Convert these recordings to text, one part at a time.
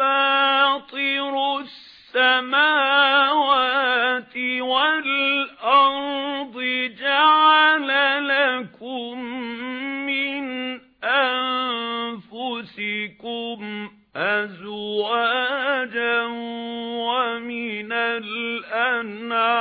فَاطِرُ السَّمَاوَاتِ وَالْأَرْضِ جَعَلَ لَكُم مِّنْ أَنفُسِكُمْ أَزْوَاجًا وَمِنَ الْأَنْعَامِ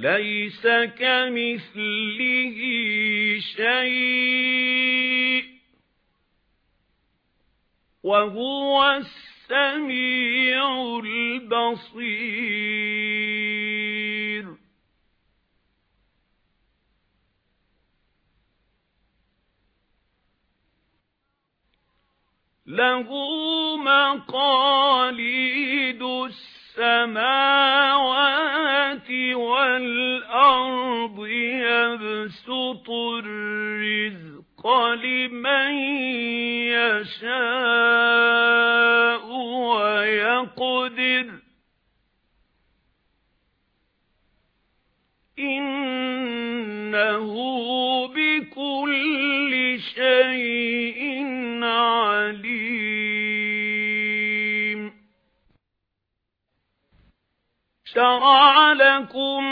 لَيْسَ كَمِثْلِهِ شَيْءٌ. وَهُوَ السَّمِيعُ الْبَصِيرُ. لَهُ مَقَالِيدُ السَّمَاوَاتِ وَالْأَرْضِ يَبْسُطُ الرِّزْقَ لِمَن يَشَاءُ وَيَقْدِرُ. إِنَّهُ بِكُلِّ شَيْءٍ عَلِيمٌ. شَرَعَ لَكُم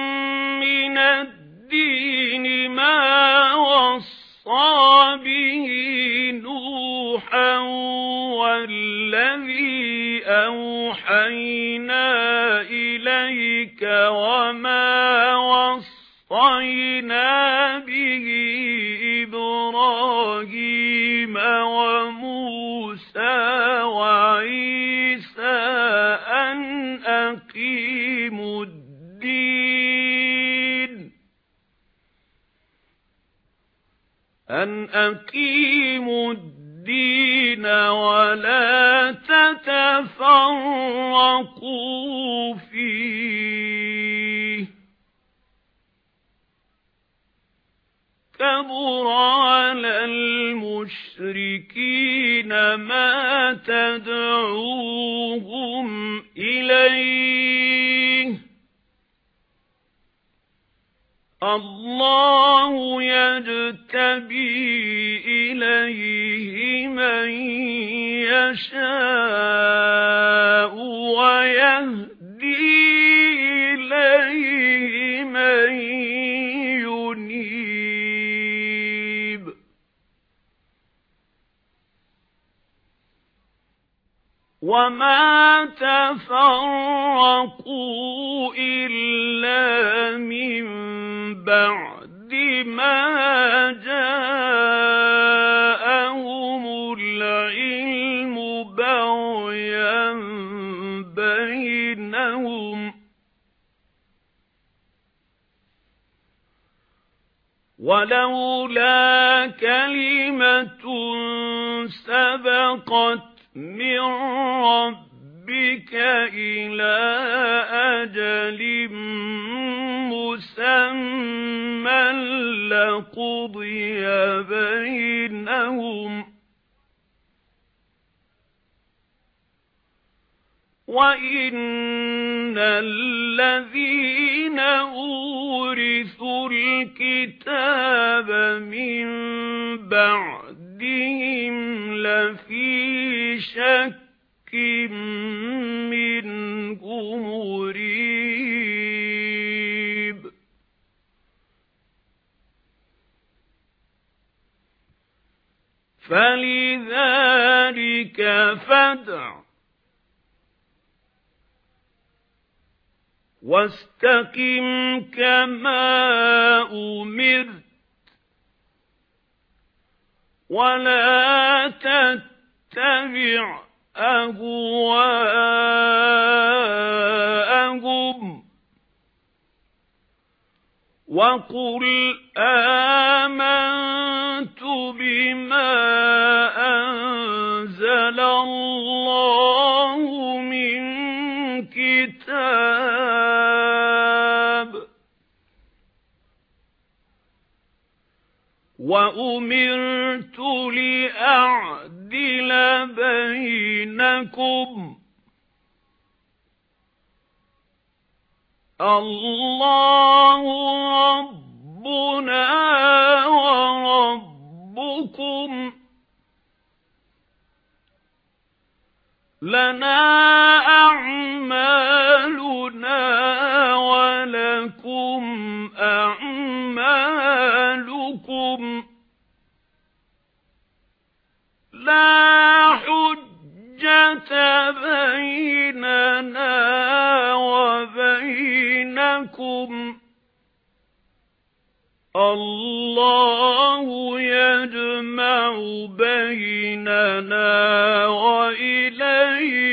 مِّنَ الدِّينِ مَا وَصَّى بِهِ نُوحًا وَالَّذِي أَوْحَيْنَا إِلَيْكَ وَمَا أَنْ أَقِيمُوا الدِّينَ وَلَا تَتَفَرَّقُوا فِيهِ كَبُرَ عَلَى الْمُشْرِكِينَ مَا تَدْعُوهُمْ إِلَيْهِ اللَّهُ يَجْتَبِي إِلَيْهِ مَن يَشَاءُ وَيَهْدِي إِلَيْهِ مَن يُنِيبُ. وَمَا تَفَرَّقُوا إِلَّا بَعْدِ مَا جَاءَهُمُ الْعِلْمُ بَغْيًا بَيْنَهُمْ. وَلَوْلَا كَلِمَةٌ سَبَقَتْ مِنْ رَبِّكَ إِلَى أَجَلٍ مُّسَمًّى لَّقُضِيَ بَيْنَهُمْ وَإِنَّ الَّذِينَ أُورِثُوا الْكِتَابَ مِن بَعْدِهِمْ لَفِي شَكٍّ فَلِذَلِكَ فَادْعُ. وَاسْتَقِمْ كَمَا أُمِرْتَ. وَلَا تَتَّبِعْ أَهْوَاءَهُمْ وَقُلْ آمَنْتُ بِمَا أَنزَلَ اللَّهُ مِنْ كِتَابٍ وَأُمِرْتُ لِأَعْدِلَ بينكم الله ربنا وربكم لنا أعمالنا ولكم أعمالكم لا حجة بيننا الله يجمع بيننا وإليه